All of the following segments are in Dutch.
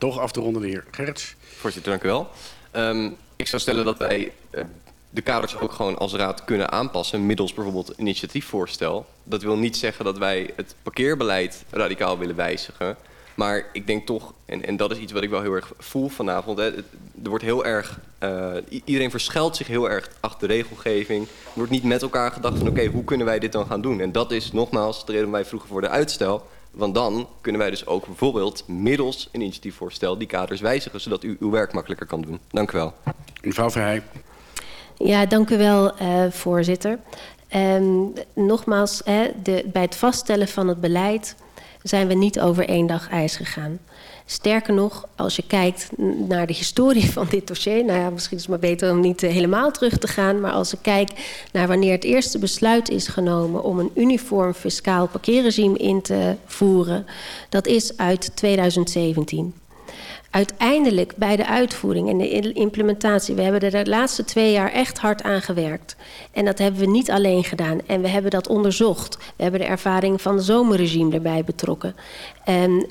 toch af te ronden, de heer. Voorzitter, dank u wel. Um, ik zou stellen dat wij uh, de kaders ook gewoon als raad kunnen aanpassen... middels bijvoorbeeld initiatiefvoorstel. Dat wil niet zeggen dat wij het parkeerbeleid radicaal willen wijzigen... Maar ik denk toch, en, en dat is iets wat ik wel heel erg voel vanavond... Hè, er wordt heel erg, uh, iedereen verschuilt zich heel erg achter de regelgeving. Er wordt niet met elkaar gedacht van oké, hoe kunnen wij dit dan gaan doen? En dat is nogmaals de reden wij vroegen voor de uitstel... Want dan kunnen wij dus ook bijvoorbeeld middels een initiatiefvoorstel die kaders wijzigen, zodat u uw werk makkelijker kan doen. Dank u wel. Mevrouw Verheij. Ja, dank u wel, uh, voorzitter. Um, nogmaals, hè, de, bij het vaststellen van het beleid zijn we niet over één dag ijs gegaan. Sterker nog, als je kijkt naar de historie van dit dossier... nou ja, misschien is het maar beter om niet eh, helemaal terug te gaan... maar als ik kijk naar wanneer het eerste besluit is genomen... om een uniform fiscaal parkeerregime in te voeren... dat is uit 2017 uiteindelijk bij de uitvoering en de implementatie... we hebben er de laatste twee jaar echt hard aan gewerkt. En dat hebben we niet alleen gedaan. En we hebben dat onderzocht. We hebben de ervaring van het zomerregime erbij betrokken. En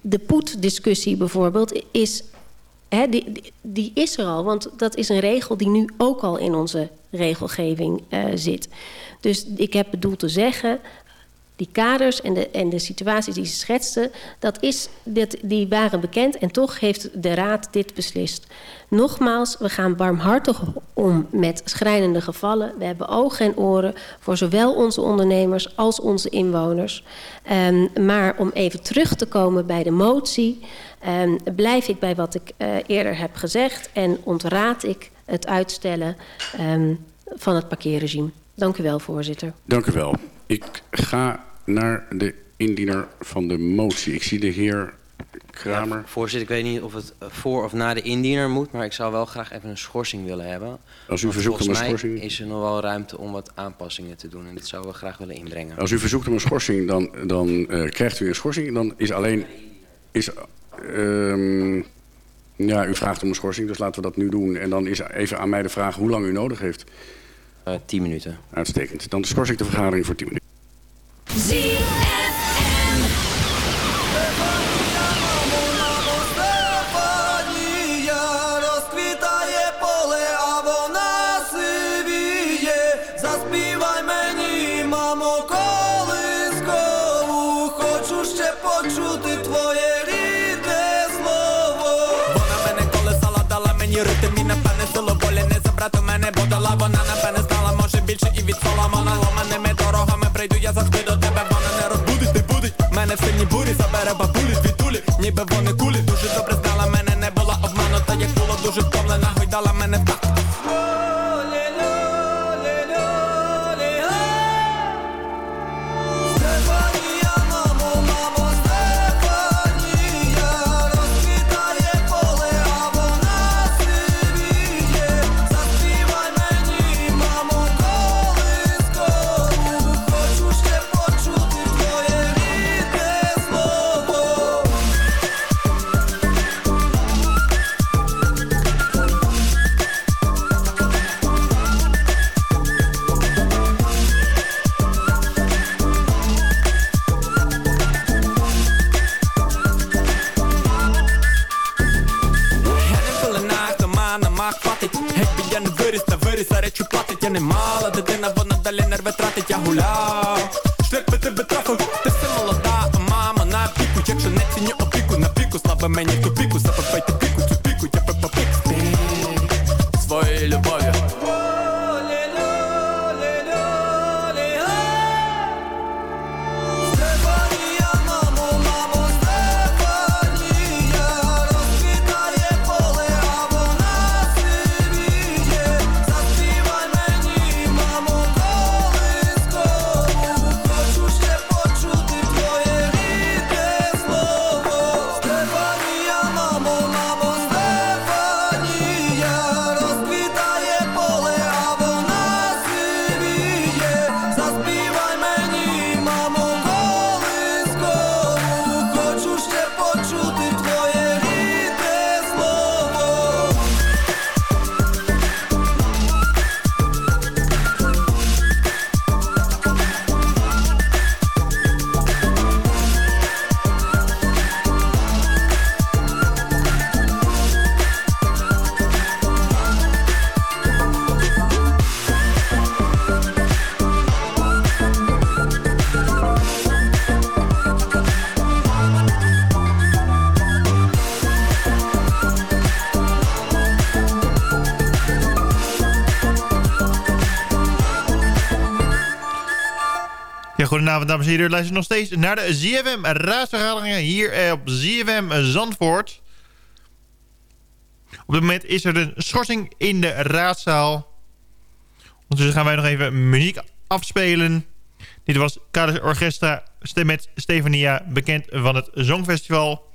de poetdiscussie bijvoorbeeld is... Hè, die, die, is er al, want dat is een regel die nu ook al in onze regelgeving uh, zit. Dus ik heb bedoeld te zeggen die kaders en de, en de situaties die ze schetsten, dat is, die waren bekend en toch heeft de Raad dit beslist. Nogmaals, we gaan barmhartig om met schrijnende gevallen. We hebben ogen en oren voor zowel onze ondernemers als onze inwoners. Um, maar om even terug te komen bij de motie, um, blijf ik bij wat ik uh, eerder heb gezegd en ontraad ik het uitstellen um, van het parkeerregime. Dank u wel, voorzitter. Dank u wel. Ik ga naar de indiener van de motie. Ik zie de heer Kramer. Ja, voorzitter, ik weet niet of het voor of na de indiener moet... maar ik zou wel graag even een schorsing willen hebben. Als u verzoekt om een schorsing... is er nog wel ruimte om wat aanpassingen te doen... en dat zouden we graag willen inbrengen. Als u verzoekt om een schorsing, dan, dan uh, krijgt u een schorsing. Dan is alleen... Is, um, ja, u vraagt om een schorsing, dus laten we dat nu doen. En dan is even aan mij de vraag hoe lang u nodig heeft. Uh, tien minuten. Uitstekend. Dan schors ik de vergadering voor tien minuten. Zie мене в сильній бурі, забере бабулі, звідтулі, ніби вони кулі, дуже добре знала мене, не була обманута, як було дуже втомлена, гойдала мене так. не мала дитина, вона далі нерви тратить, я гуляв dames en heren. U luistert nog steeds naar de ZFM raadsvergaderingen hier op ZFM Zandvoort. Op dit moment is er een schorsing in de raadzaal. Ondertussen gaan wij nog even muziek afspelen. Dit was Kaders Orchestra met Stefania, bekend van het Songfestival.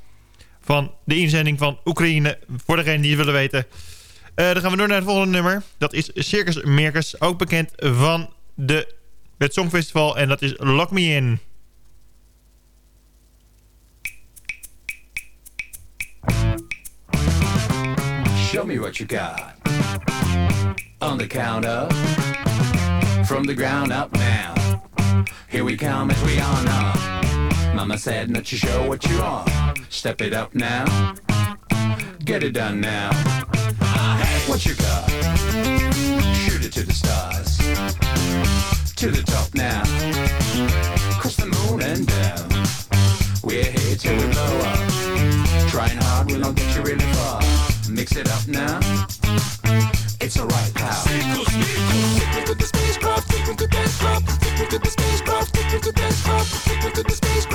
Van de inzending van Oekraïne, voor degenen die het willen weten. Uh, dan gaan we door naar het volgende nummer. Dat is Circus Merkers, ook bekend van de, het Songfestival. En dat is Lock Me In. Show me what you got. On the count of. From the ground up now. Here we come as we on up. Mama said not to show what you're. Step it up now. Get it done now. What you got? Shoot it to the stars. To the top now. Cross the moon and down. We're here till we blow up. Trying hard will not get you really far. Mix it up now. It's alright, pal. Take me to the spacecraft, take me to dance club. Take me to the spacecraft, take me to dance club. Take me to the spacecraft,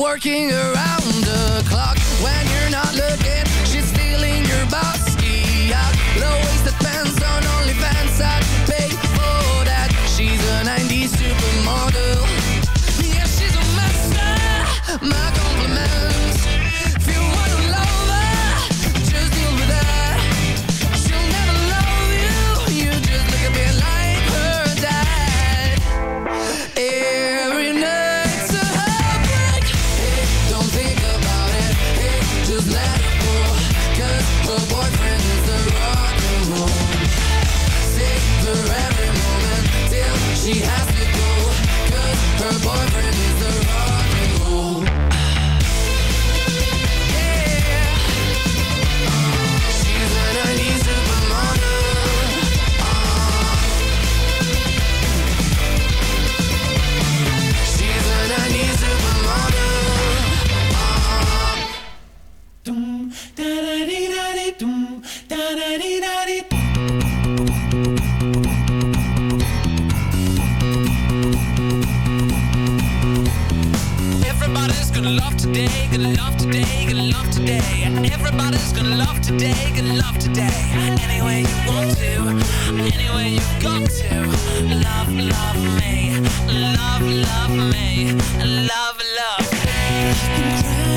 working around gonna love today, gonna love today. Everybody's gonna love today, gonna love today. Any way you want to, any way you've got to. Love, love me, love, love me, love, love. Incredible.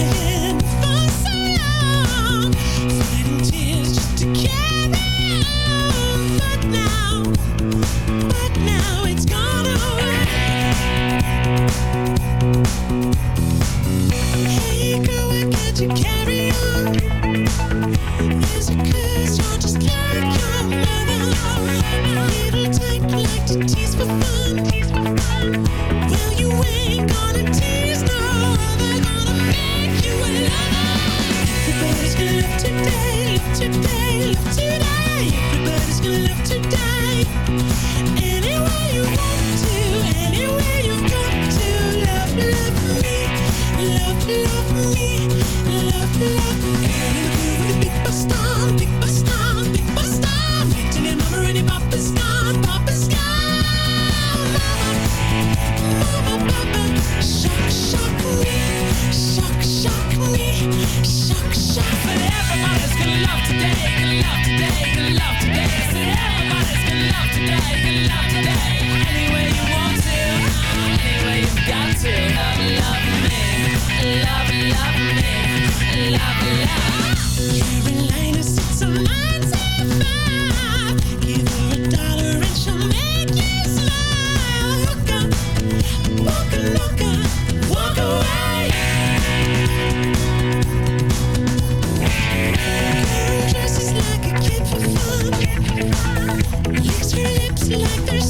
Like there's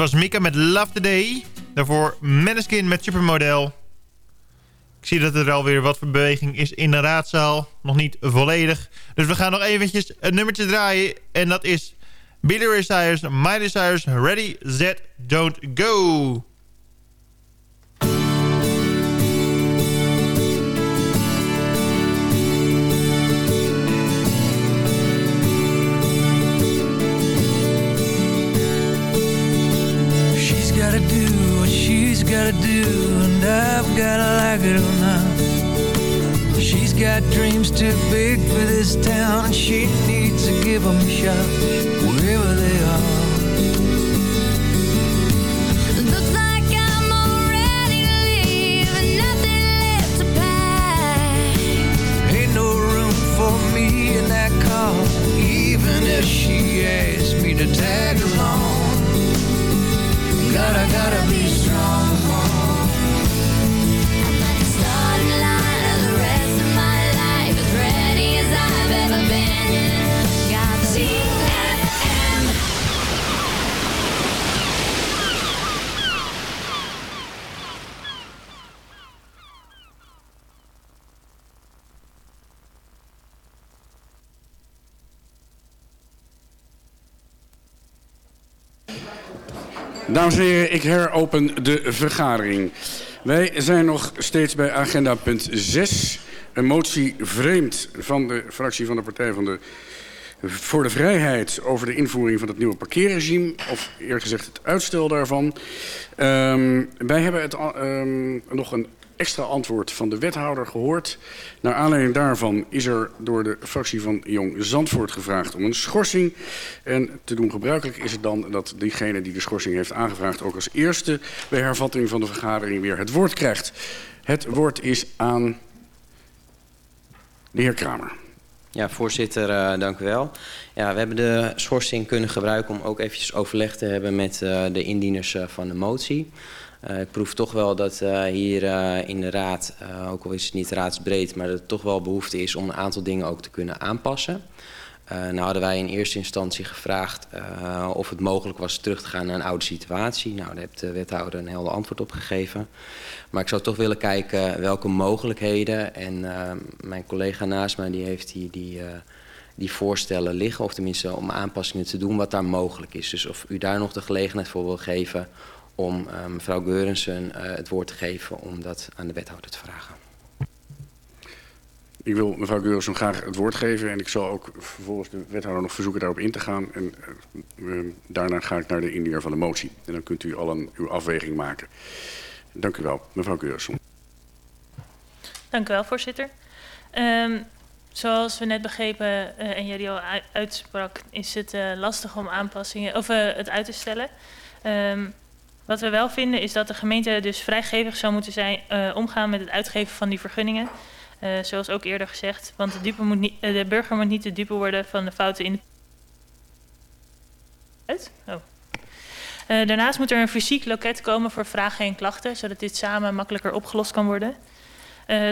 was Mika met Love Today. Daarvoor Maneskin met Supermodel. Ik zie dat er alweer wat voor beweging is in de raadzaal. Nog niet volledig. Dus we gaan nog eventjes een nummertje draaien. En dat is Billy Ray My Desires, Ready, Set, Don't Go. gotta do and I've gotta like it or not. She's got dreams too big for this town And she needs to give them a shot Wherever they are. Even if she asked me to tag along. God, I gotta be strong. Dames en heren, ik heropen de vergadering. Wij zijn nog steeds bij agenda punt 6. Een motie vreemd van de fractie van de Partij van de, voor de Vrijheid... over de invoering van het nieuwe parkeerregime. Of eerder gezegd het uitstel daarvan. Um, wij hebben het, um, nog een extra antwoord van de wethouder gehoord. Naar aanleiding daarvan is er door de fractie van Jong Zandvoort gevraagd om een schorsing. En te doen gebruikelijk is het dan dat diegene die de schorsing heeft aangevraagd... ook als eerste bij hervatting van de vergadering weer het woord krijgt. Het woord is aan de heer Kramer. Ja, voorzitter, uh, dank u wel. Ja, we hebben de schorsing kunnen gebruiken om ook eventjes overleg te hebben met uh, de indieners uh, van de motie. Uh, ik proef toch wel dat uh, hier uh, in de raad, ook al is het niet raadsbreed, maar dat er toch wel behoefte is om een aantal dingen ook te kunnen aanpassen. nou hadden wij in eerste instantie gevraagd of het mogelijk was terug te gaan naar een oude situatie. Nou, daar heeft de wethouder een helder antwoord op gegeven. Maar ik zou toch willen kijken welke mogelijkheden. En mijn collega naast mij die heeft die, die, die voorstellen liggen. Of tenminste om aanpassingen te doen wat daar mogelijk is. Dus of u daar nog de gelegenheid voor wil geven om uh, mevrouw Geurensen uh, het woord te geven om dat aan de wethouder te vragen. Ik wil mevrouw Geurensen graag het woord geven en ik zal ook vervolgens de wethouder nog verzoeken daarop in te gaan. En uh, daarna ga ik naar de indiener van de motie. En dan kunt u al een, uw afweging maken. Dank u wel, mevrouw Geurensen. Dank u wel, voorzitter. Um, zoals we net begrepen uh, en jullie al uitsprak, is het uh, lastig om aanpassingen of uh, het uit te stellen. Um, Wat we wel vinden is dat de gemeente dus vrijgevig zou moeten zijn uh, omgaan met het uitgeven van die vergunningen. Uh, zoals ook eerder gezegd. Want de, dupe moet niet, uh, de burger moet niet de dupe worden van de fouten in de... Oh. Daarnaast moet er een fysiek loket komen voor vragen en klachten, zodat dit samen makkelijker opgelost kan worden.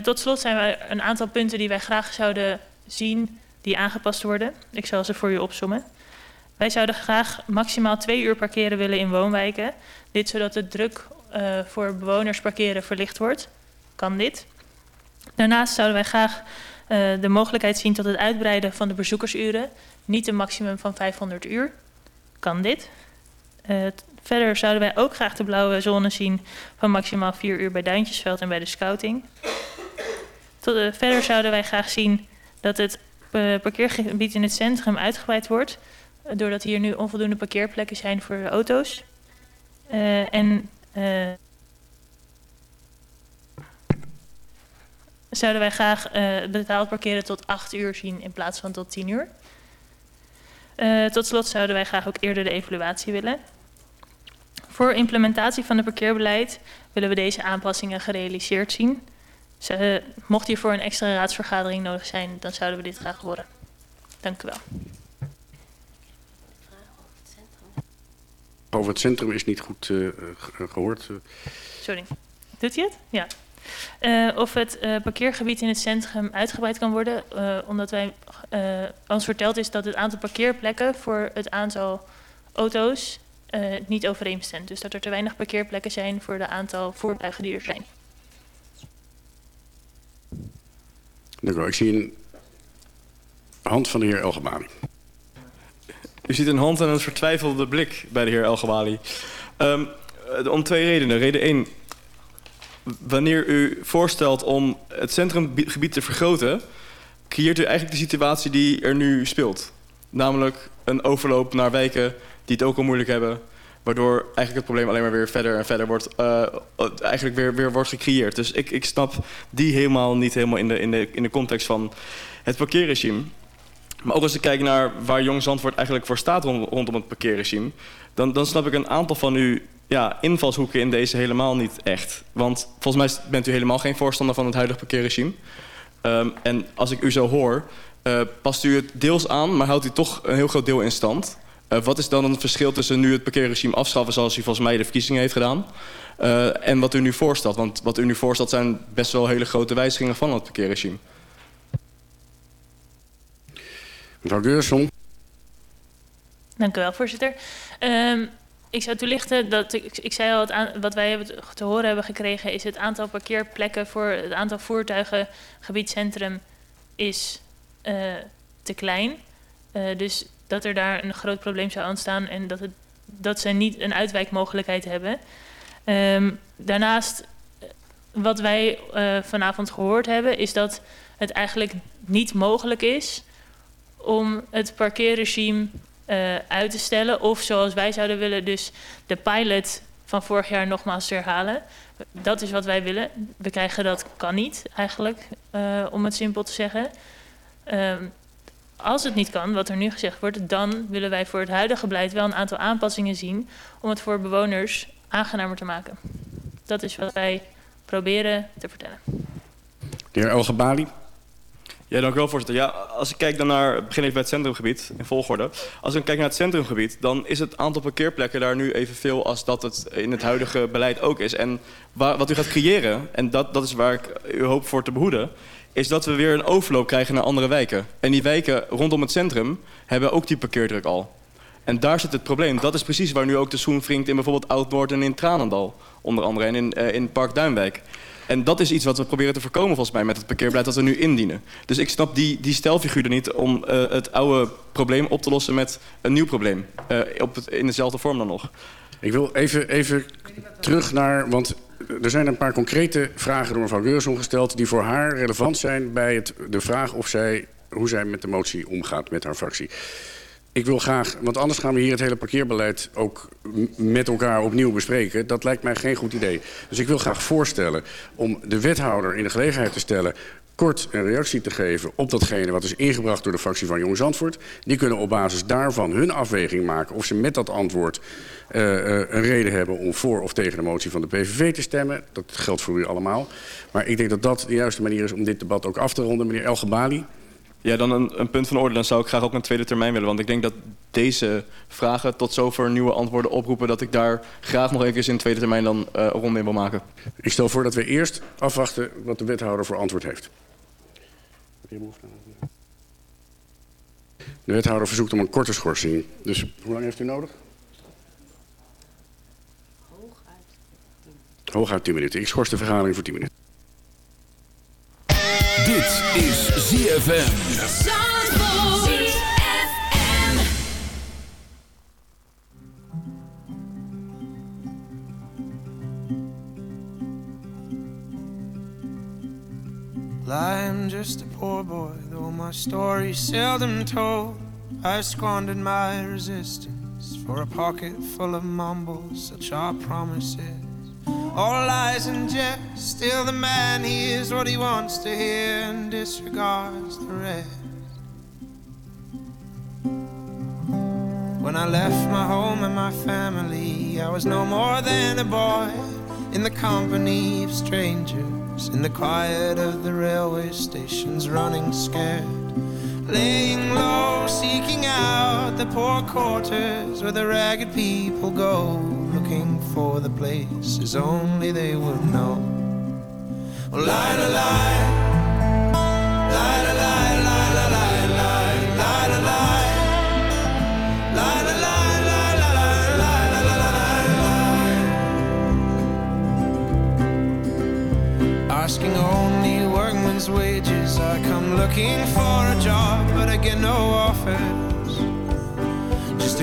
Tot slot zijn er een aantal punten die wij graag zouden zien die aangepast worden. Ik zal ze voor u opsommen. Wij zouden graag maximaal twee uur parkeren willen in woonwijken. Dit zodat de druk uh, voor bewoners parkeren verlicht wordt. Kan dit. Daarnaast zouden wij graag uh, de mogelijkheid zien tot het uitbreiden van de bezoekersuren. Niet een maximum van 500 uur. Kan dit. Uh, verder zouden wij ook graag de blauwe zone zien van maximaal 4 uur bij Duintjesveld en bij de scouting. Tot, verder zouden wij graag zien dat het parkeergebied in het centrum uitgebreid wordt doordat hier nu onvoldoende parkeerplekken zijn voor auto's. Uh, en uh, zouden wij graag uh, betaald parkeren tot 8 uur zien in plaats van tot 10 uur. Tot slot zouden wij graag ook eerder de evaluatie willen. Voor implementatie van het parkeerbeleid willen we deze aanpassingen gerealiseerd zien. Mocht hiervoor een extra raadsvergadering nodig zijn, dan zouden we dit graag horen. Dank u wel. Over het centrum is niet goed uh, gehoord. Sorry. Doet hij het? Ja. Uh, of het uh, parkeergebied in het centrum uitgebreid kan worden. Omdat wij, ons verteld is dat het aantal parkeerplekken voor het aantal auto's niet overeenstemt. Dus dat er te weinig parkeerplekken zijn voor de aantal voertuigen die er zijn. Dank u wel. Ik zie een hand van de heer Elgebani. U ziet een hand en een vertwijfelde blik bij de heer Elgebali. Um, om twee redenen. Reden 1. Wanneer u voorstelt om het centrumgebied te vergroten... creëert u eigenlijk de situatie die er nu speelt. Namelijk een overloop naar wijken die het ook al moeilijk hebben... waardoor eigenlijk het probleem alleen maar weer verder en verder wordt... Uh, eigenlijk weer, weer wordt gecreëerd. Dus ik, ik snap die helemaal niet helemaal in de, in, de, in de context van het parkeerregime... Maar ook als ik kijk naar waar Jong Zandvoort eigenlijk voor staat rondom het parkeerregime... Dan, dan snap ik een aantal van uw ja, invalshoeken in deze helemaal niet echt. Want volgens mij bent u helemaal geen voorstander van het huidige parkeerregime. Um, en als ik u zo hoor, uh, past u het deels aan... maar houdt u toch een heel groot deel in stand. Uh, wat is dan het verschil tussen nu het parkeerregime afschaffen... zoals u volgens mij de verkiezingen heeft gedaan... Uh, en wat u nu voorstelt? Want wat u nu voorstelt zijn best wel hele grote wijzigingen van het parkeerregime. Mevrouw Geurson. Dank u wel, voorzitter. Um, ik zou toelichten dat ik, ik zei al, aan, wat wij te horen hebben gekregen is het aantal parkeerplekken voor het aantal voertuigen gebiedscentrum is uh, te klein. Uh, dus dat er daar een groot probleem zou ontstaan en dat het dat ze niet een uitwijkmogelijkheid hebben. Ehm, daarnaast, eh, wat wij eh, vanavond gehoord hebben, is dat het eigenlijk niet mogelijk is om het parkeerregime eh, uit te stellen. Of zoals wij zouden willen, dus de pilot van vorig jaar nogmaals te herhalen. Dat is wat wij willen. We krijgen dat kan niet, eigenlijk, eh, om het simpel te zeggen. Ehm, als het niet kan, wat er nu gezegd wordt, dan willen wij voor het huidige beleid wel een aantal aanpassingen zien om het voor bewoners aangenamer te maken. Dat is wat wij proberen te vertellen. De heer El Gabali. Ja, dank u voorzitter. Ja, als ik kijk dan naar, begin even bij het centrumgebied, in volgorde. Als ik kijk naar het centrumgebied, dan is het aantal parkeerplekken daar nu evenveel als dat het in het huidige beleid ook is. En waar, wat u gaat creëren, en dat, dat is waar ik u hoop voor te behoeden, is dat we weer een overloop krijgen naar andere wijken. En die wijken rondom het centrum hebben ook die parkeerdruk al. En daar zit het probleem. Dat is precies waar nu ook de zoen wringt in bijvoorbeeld Oud-Noord en in Tranendal. Onder andere en in, eh, in Park Duinwijk. En dat is iets wat we proberen te voorkomen volgens mij met het parkeerbeleid dat we nu indienen. Dus ik snap die, die stelfiguur er niet om eh, het oude probleem op te lossen met een nieuw probleem. Eh, op in dezelfde vorm dan nog. Ik wil even, even terug naar, want er zijn een paar concrete vragen door mevrouw Geurson gesteld... die voor haar relevant zijn bij het, de vraag of zij, hoe zij met de motie omgaat met haar fractie. Ik wil graag, want anders gaan we hier het hele parkeerbeleid ook met elkaar opnieuw bespreken. Dat lijkt mij geen goed idee. Dus ik wil graag voorstellen om de wethouder in de gelegenheid te stellen kort een reactie te geven op datgene wat is ingebracht door de fractie van Jong Zandvoort. Die kunnen op basis daarvan hun afweging maken of ze met dat antwoord eh, eh, een reden hebben om voor of tegen de motie van de PVV te stemmen. Dat geldt voor u allemaal. Maar ik denk dat dat de juiste manier is om dit debat ook af te ronden. Meneer El Gebali. Ja, dan een, een punt van orde. Dan zou ik graag ook een tweede termijn willen. Want ik denk dat deze vragen tot zover nieuwe antwoorden oproepen... dat ik daar graag nog even in de tweede termijn dan eh, een ronde in wil maken. Ik stel voor dat we eerst afwachten wat de wethouder voor antwoord heeft. De wethouder verzoekt om een korte schorsing. Dus hoe lang heeft u nodig? Hooguit 10 minuten. Ik schors de vergadering voor 10 minuten. Dit is ZFM. I'm just a poor boy, though my story's seldom told. I squandered my resistance for a pocket full of mumbles, such are promises. All lies and jest, still the man hears what he wants to hear and disregards the rest. When I left my home and my family, I was no more than a boy in the company of strangers, in the quiet of the railway stations, running scared, laying low, seeking out the poor quarters where the ragged people go, looking for the places only they would know. Well, lie to lie. Asking only workman's wages, I come looking for a job, but I get no offer.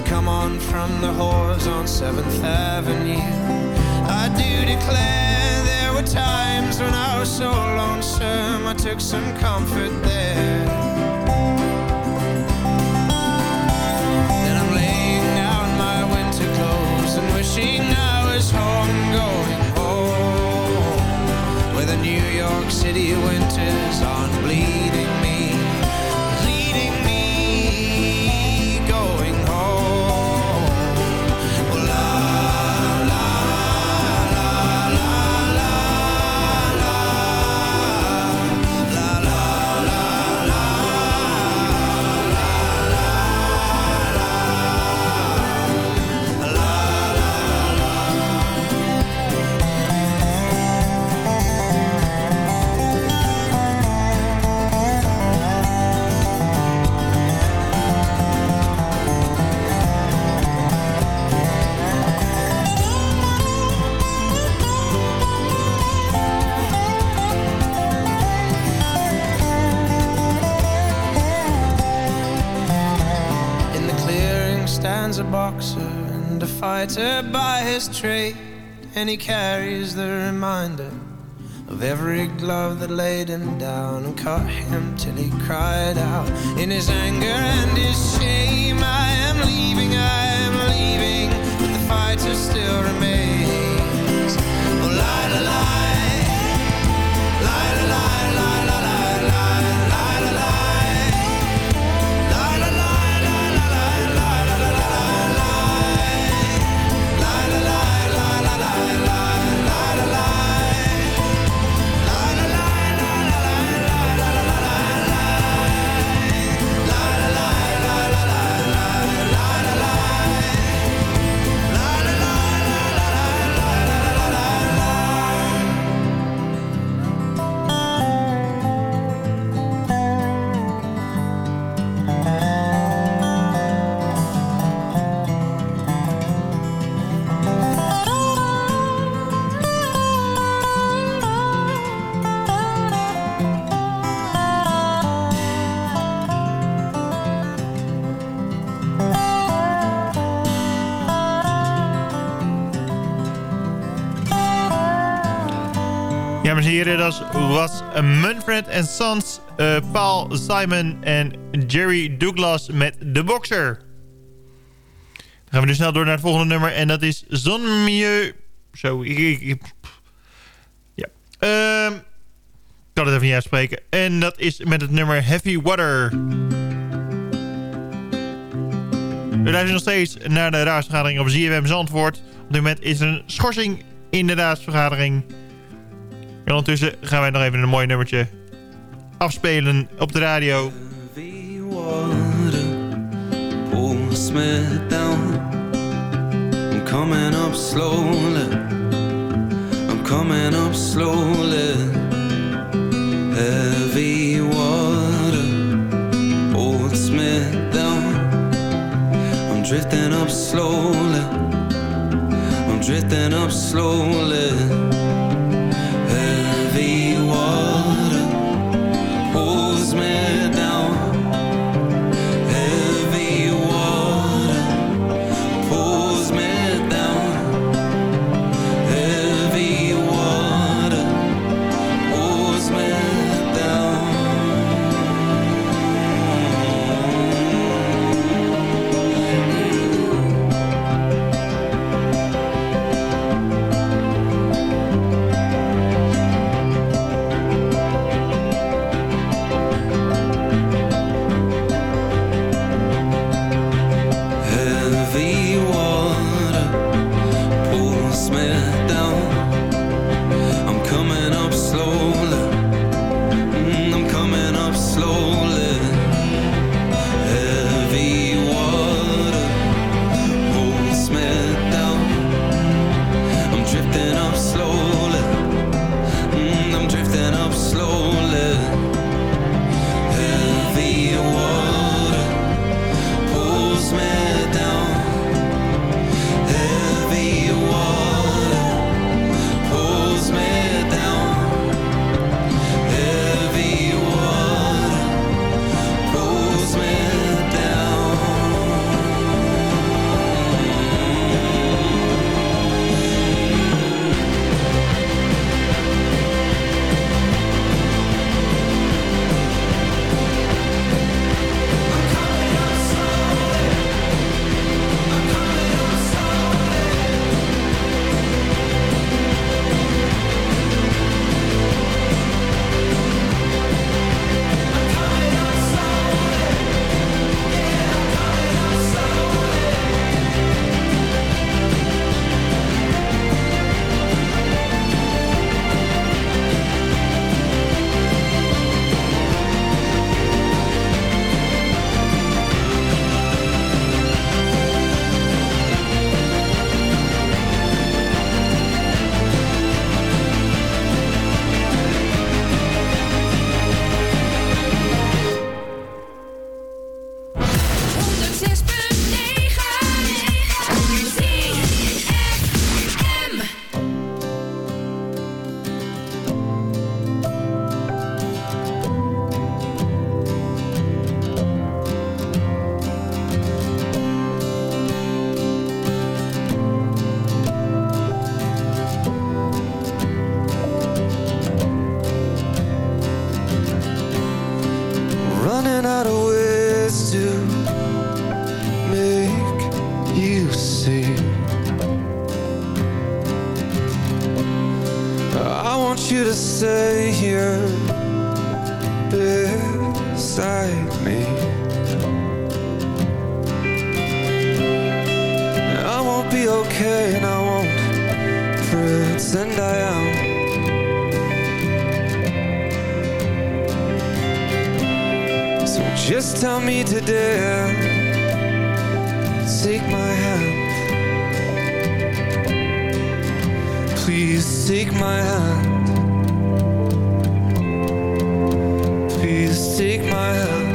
Come on from the whores on 7th Avenue. I do declare there were times when I was so lonesome, I took some comfort there. Then I'm laying out my winter clothes and wishing I was home, going home. Where the New York City winters aren't bleeding stands a boxer, and a fighter by his trade, and he carries the reminder of every glove that laid him down and cut him till he cried out in his anger and his shame. I am leaving, I am leaving, but the fighter still remains. Oh, lie, lie, lie. Heren, dat was Manfred Sons, eh, Paul Simon en Jerry Douglas met De Boxer. Dan gaan we nu snel door naar het volgende nummer en dat is Zon Milieu... Zo, ik... ik, ja. Ehm, ik kan het even niet uitspreken. En dat is met het nummer Heavy Water. We luisteren nog steeds naar de raadsvergadering op ZFM Zandvoort. Op dit moment is er een schorsing in de raadsvergadering... En ondertussen gaan wij nog even een mooi nummertje afspelen op de radio. coming up slowly. I'm coming up slowly. Heavy water holds me down. I'm drifting up slowly. I'm drifting up slowly. Just tell me to dance Take my hand. Please take my hand. Please take my hand.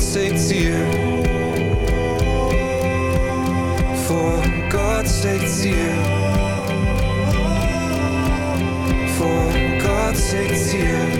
sake to you. For God's sake to you. For God's sake to you.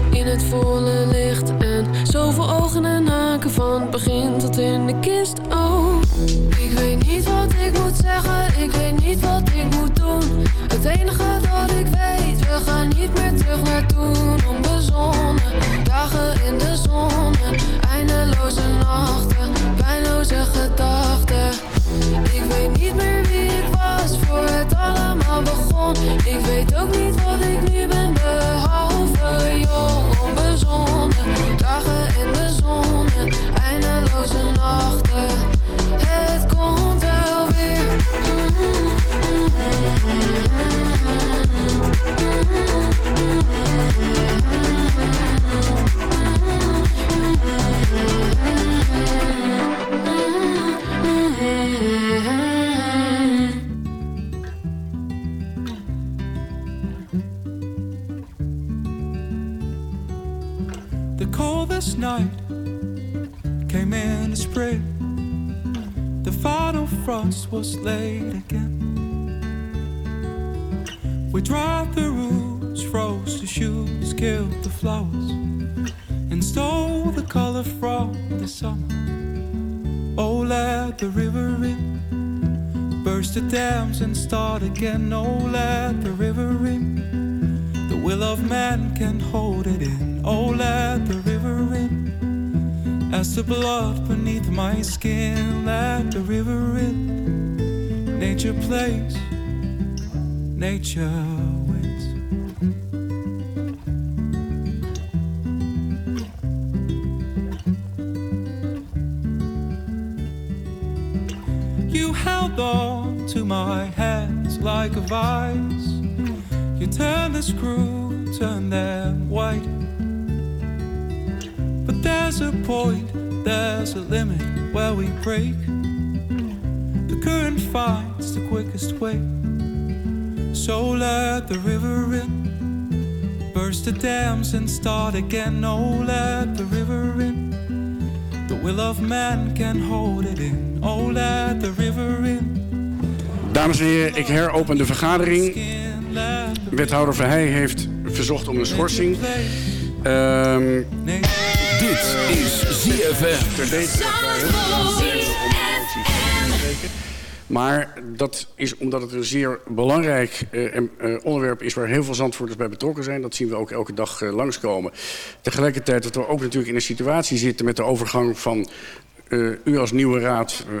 in het volle licht. En zoveel ogen en haken van het begin tot in de kist. Oh, ik weet niet wat ik moet zeggen, ik weet niet wat ik moet doen. Het enige dat ik weet, we gaan niet meer terug naar toen. Onbezonnen, dagen in de zon, eindeloze nachten, pijnloze gedachten. Ik weet niet meer wie ik was voor het allemaal begon. Ik weet ook niet wat ik nu ben, flowers, and stole the color from the summer. Oh, let the river in, burst the dams and start again. Oh, let the river in, the will of man can hold it in. Oh, let the river in, as the blood beneath my skin. Let the river in, nature plays, nature dams and start again. Oh, let the river in. The will of man can hold it in. Oh, let the river in. Dames en heren, ik heropen de vergadering. Wethouder Verheij heeft verzocht om een schorsing. Ehm, Dit is ZFM. Maar dat is omdat het een zeer belangrijk eh, eh, onderwerp is waar heel veel zandvoerders bij betrokken zijn. Dat zien we ook elke dag eh, langskomen. Tegelijkertijd dat we ook natuurlijk in een situatie zitten met de overgang van eh, u als nieuwe raad, eh,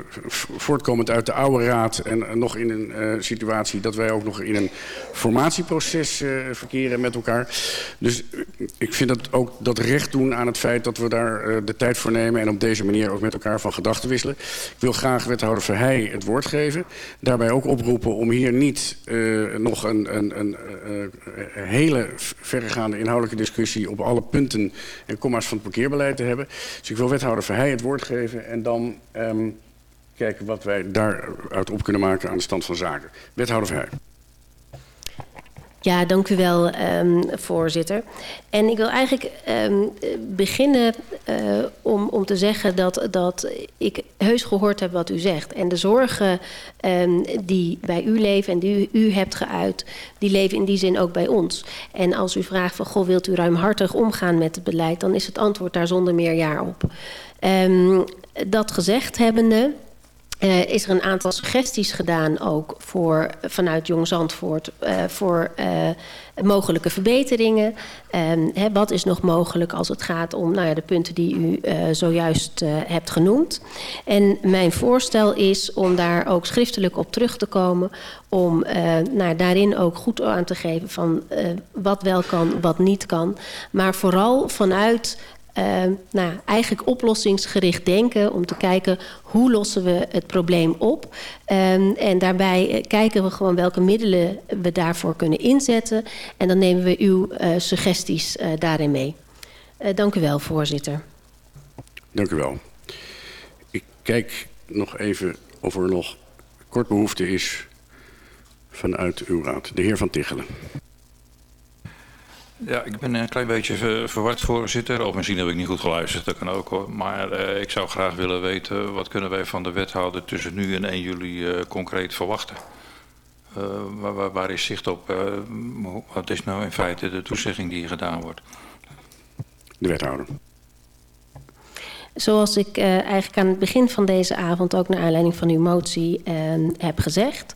voortkomend uit de oude raad... en eh, nog in een situatie dat wij ook nog in een formatieproces verkeren met elkaar. Dus ik vind dat ook dat recht doen aan het feit dat we daar de tijd voor nemen... en op deze manier ook met elkaar van gedachten wisselen. Ik wil graag wethouder Verheij het woord geven. Daarbij ook oproepen om hier niet nog een, een, een hele verregaande inhoudelijke discussie... op alle punten en comma's van het parkeerbeleid te hebben. Dus ik wil wethouder Verheij het woord geven en dan ehm, kijken wat wij daaruit op kunnen maken aan de stand van zaken. Wethouder Verheij. Ja, dank u wel, ehm, voorzitter. En ik wil eigenlijk ehm, beginnen eh, om, om te zeggen dat, dat ik heus gehoord heb wat u zegt. En de zorgen die bij u leven en die u, u hebt geuit, die leven in die zin ook bij ons. En als u vraagt van, goh, wilt u ruimhartig omgaan met het beleid... dan is het antwoord daar zonder meer ja op. Ehm, dat gezegd hebbende... Uh, is er een aantal suggesties gedaan ook voor, vanuit Jong Zandvoort uh, voor uh, mogelijke verbeteringen. Hè, wat is nog mogelijk als het gaat om nou ja, de punten die u zojuist hebt genoemd. En mijn voorstel is om daar ook schriftelijk op terug te komen. Om nou, daarin ook goed aan te geven van wat wel kan, wat niet kan. Maar vooral vanuit uh, nou, eigenlijk oplossingsgericht denken om te kijken hoe lossen we het probleem op. Um, en daarbij kijken we gewoon welke middelen we daarvoor kunnen inzetten. En dan nemen we uw uh, suggesties uh, daarin mee. dank u wel, voorzitter. Dank u wel. Ik kijk nog even of er nog kort behoefte is vanuit uw raad. De heer Van Tichelen. Ja, ik ben een klein beetje ver, verward, voorzitter. Of misschien heb ik niet goed geluisterd, dat kan ook hoor. Maar uh, ik zou graag willen weten, wat kunnen wij van de wethouder tussen nu en 1 juli uh, concreet verwachten? Uh, waar, waar, waar, is zicht op? wat is nou in feite de toezegging die gedaan wordt? De wethouder. Zoals ik eigenlijk aan het begin van deze avond ook naar aanleiding van uw motie heb gezegd...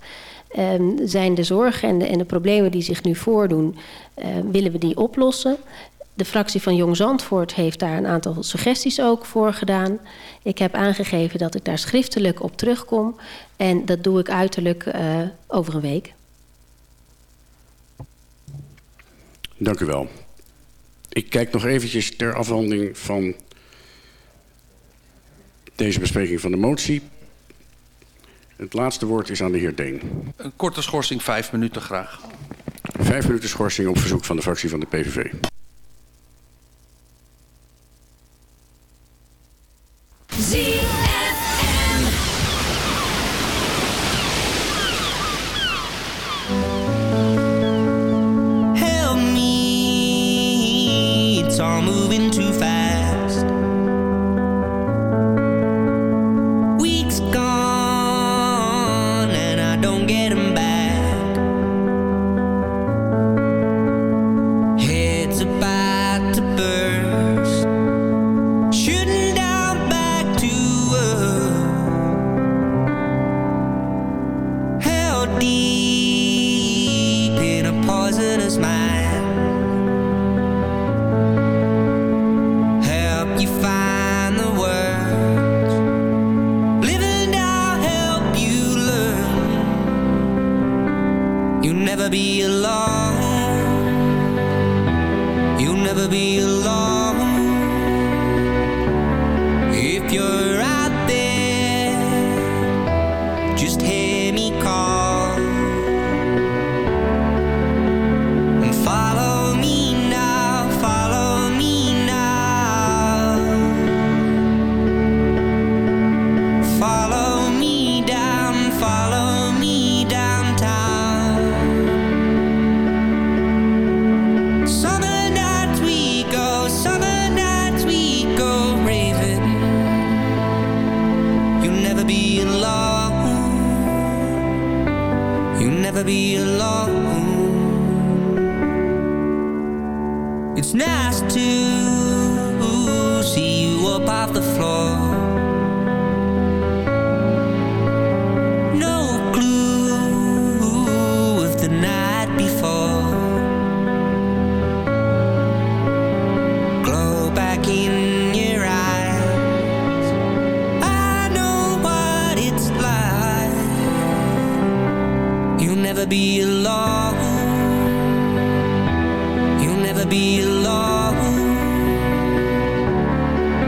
Um, zijn de zorgen en de, en de, problemen die zich nu voordoen, uh, willen we die oplossen. De fractie van Jong Zandvoort heeft daar een aantal suggesties ook voor gedaan. Ik heb aangegeven dat ik daar schriftelijk op terugkom. En dat doe ik uiterlijk uh, over een week. Dank u wel. Ik kijk nog eventjes ter afronding van deze bespreking van de motie. Het laatste woord is aan de heer Deen. Een korte schorsing, vijf minuten graag. Vijf minuten schorsing op verzoek van de fractie van de PVV. Help me, it's all moving too alone. You'll never be alone.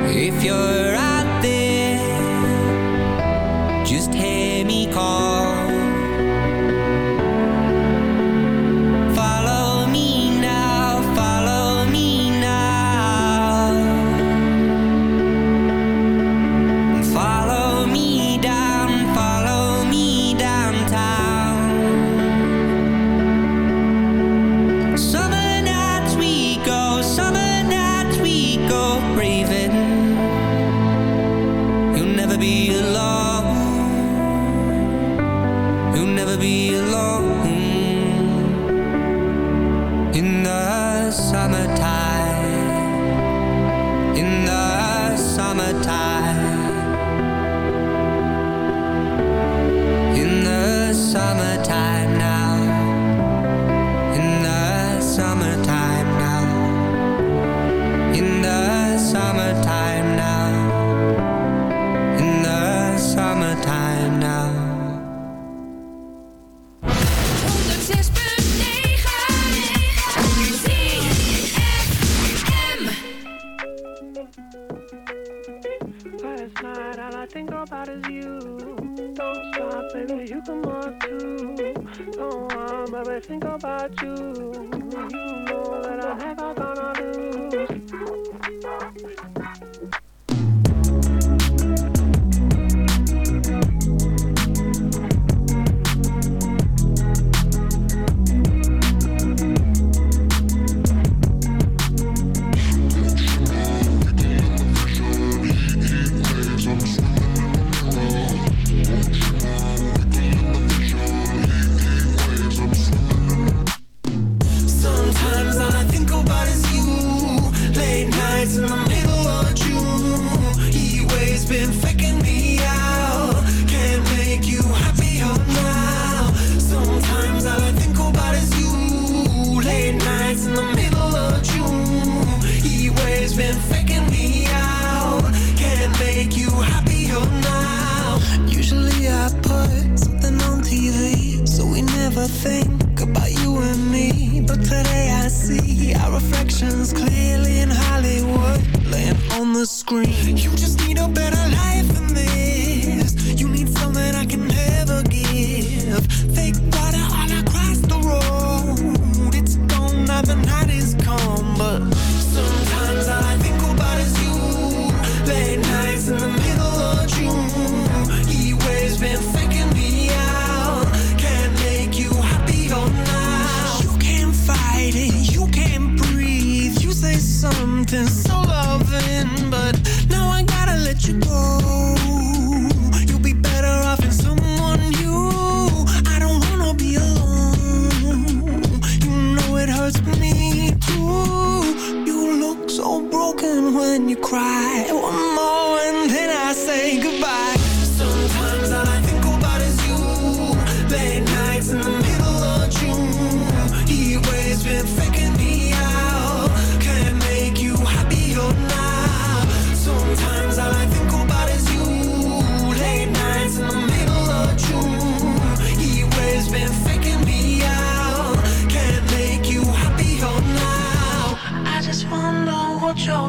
If you're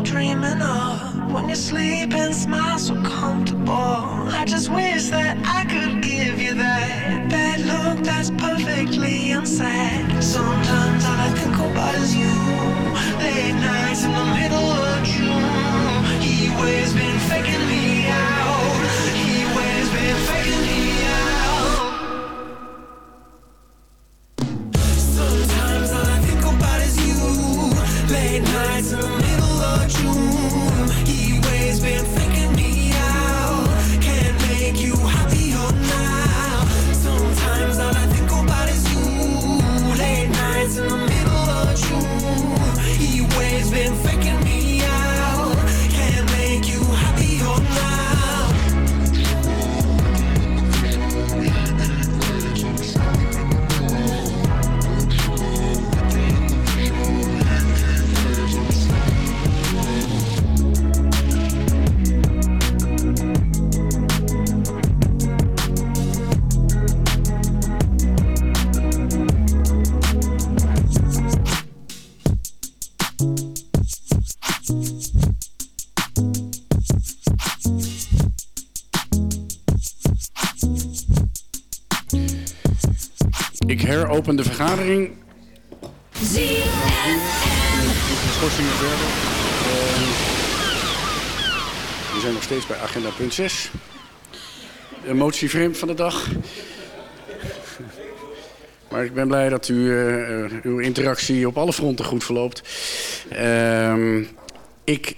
dreaming of when you sleep and smile so comfortable. I just wish that I could give you that that look that's perfectly unsaid. Sometimes all I think about is you. Late nights in the middle of June. He waves been faking me Ik heropen de vergadering. Schorsingen verder. Eh, we zijn nog steeds bij agenda punt 6. Een motie vreemd van de dag. Maar ik ben blij dat u, eh, uw interactie op alle fronten goed verloopt. Ehm, ik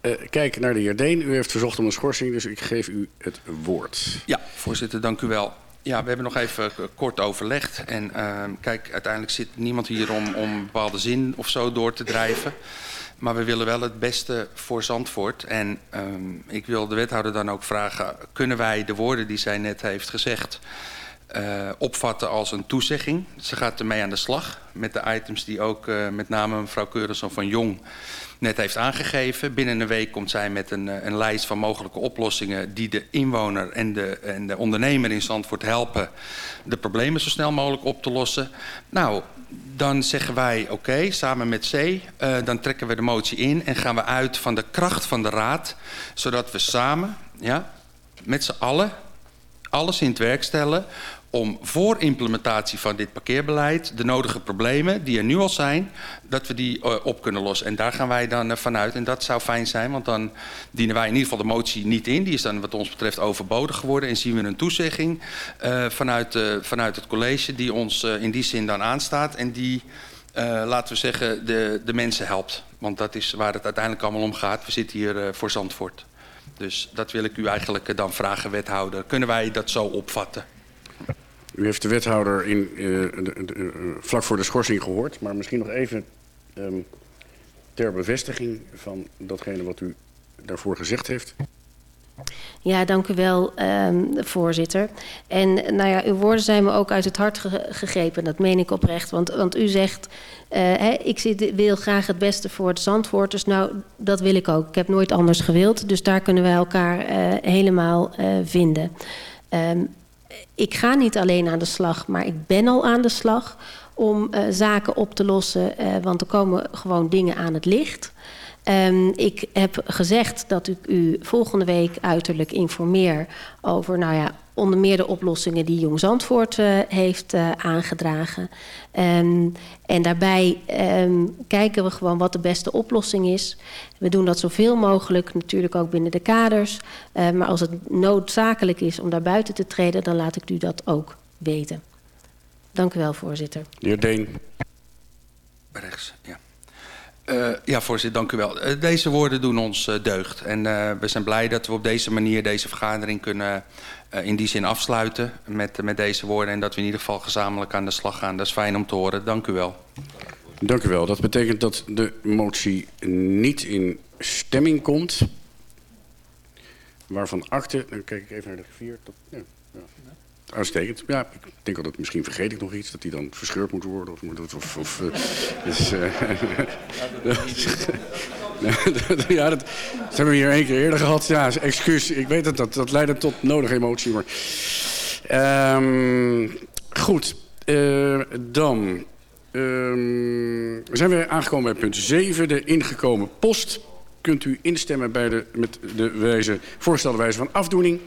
eh, kijk naar de heer Deen. U heeft verzocht om een schorsing, dus ik geef u het woord. Ja, voorzitter, dank u wel. Ja, we hebben nog even kort overlegd. En ehm, kijk, uiteindelijk zit niemand hier om, om een bepaalde zin of zo door te drijven. Maar we willen wel het beste voor Zandvoort. En ehm, ik wil de wethouder dan ook vragen... kunnen wij de woorden die zij net heeft gezegd... eh, opvatten als een toezegging. Ze gaat ermee aan de slag met de items die ook eh, met name mevrouw Keurenson van Jong net heeft aangegeven. Binnen een week komt zij met een, eh, een lijst van mogelijke oplossingen... die de inwoner en de, en de ondernemer in Zandvoort helpen... de problemen zo snel mogelijk op te lossen. Nou, dan zeggen wij oké, samen met C... dan trekken we de motie in en gaan we uit van de kracht van de raad... zodat we samen, ja, met z'n allen alles in het werk stellen om voor implementatie van dit parkeerbeleid de nodige problemen die er nu al zijn, dat we die eh, op kunnen lossen. En daar gaan wij dan eh, vanuit. En dat zou fijn zijn, want dan dienen wij in ieder geval de motie niet in. Die is dan wat ons betreft overbodig geworden. En zien we een toezegging eh, vanuit, vanuit het college die ons in die zin dan aanstaat. En die, laten we zeggen, de, de mensen helpt. Want dat is waar het uiteindelijk allemaal om gaat. We zitten hier voor Zandvoort. Dus dat wil ik u eigenlijk dan vragen, wethouder. Kunnen wij dat zo opvatten? U heeft de wethouder in, eh, eh, vlak voor de schorsing gehoord. Maar misschien nog even ehm, ter bevestiging van datgene wat u daarvoor gezegd heeft. Ja, dank u wel, ehm, voorzitter. En nou ja, uw woorden zijn me ook uit het hart ge- gegrepen. Dat meen ik oprecht. Want, want u zegt, eh, hè, ik zit, wil graag het beste voor het Zandvoorters. Nou, dat wil ik ook. Ik heb nooit anders gewild. Dus daar kunnen wij elkaar helemaal vinden. Ehm, ik ga niet alleen aan de slag, maar ik ben al aan de slag om eh, zaken op te lossen. eh, want er komen gewoon dingen aan het licht. Ehm, ik heb gezegd dat ik u volgende week uiterlijk informeer over, nou ja, onder meer de oplossingen die Jong Zandvoort eh, heeft eh, aangedragen. Ehm, en daarbij ehm, kijken we gewoon wat de beste oplossing is. We doen dat zoveel mogelijk, natuurlijk ook binnen de kaders. Eh, maar als het noodzakelijk is om daar buiten te treden, dan laat ik u dat ook weten. Dank u wel, voorzitter. De heer Deen. Rechts, ja. Ja, voorzitter, dank u wel. Deze woorden doen ons deugd. En we zijn blij dat we op deze manier deze vergadering kunnen in die zin afsluiten met, met deze woorden. En dat we in ieder geval gezamenlijk aan de slag gaan. Dat is fijn om te horen. Dank u wel. Dank u wel. Dat betekent dat de motie niet in stemming komt. Waarvan akte... Dan kijk ik even naar de griffier. Ja, ja. Uitstekend. Ja, ik denk dat het misschien vergeet ik nog iets. Dat die dan verscheurd moet worden. Of, of, of, eh, eh, ja, dat, dat hebben we hier één keer eerder gehad. Ja, excuus. Ik weet het, dat, dat leidde tot nodige emotie. Maar... Ehm, goed. Eh, dan ehm, zijn we aangekomen bij punt 7. De ingekomen post. kunt u instemmen bij de, met de wijze, voorgestelde wijze van afdoening.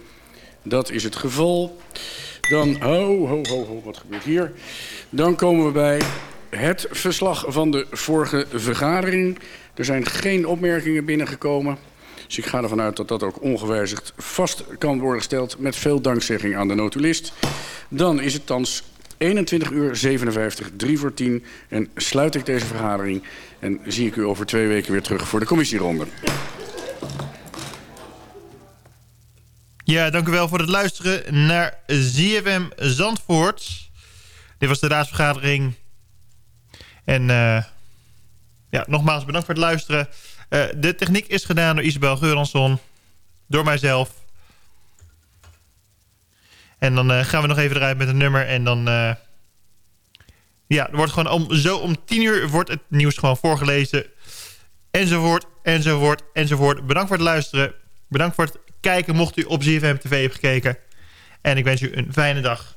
Dat is het geval. Dan, ho, ho, ho, ho, wat gebeurt hier? Dan komen we bij het verslag van de vorige vergadering. Er zijn geen opmerkingen binnengekomen. Dus ik ga ervan uit dat dat ook ongewijzigd vast kan worden gesteld... met veel dankzegging aan de notulist. Dan is het thans 21 uur 57, 3 voor 10. En sluit ik deze vergadering. En zie ik u over twee weken weer terug voor de commissieronde. Ja, dank u wel voor het luisteren naar ZFM Zandvoort. Dit was de raadsvergadering. En uh, ja, nogmaals bedankt voor het luisteren. Uh, de techniek is gedaan door Isabel Geuransson. Door mijzelf. En dan uh, gaan we nog even eruit met een nummer. En dan... ja, er wordt gewoon om, zo om tien uur wordt het nieuws gewoon voorgelezen. Enzovoort, enzovoort, enzovoort. Bedankt voor het luisteren. Bedankt voor het kijken mocht u op ZFM TV hebben gekeken. En ik wens u een fijne dag.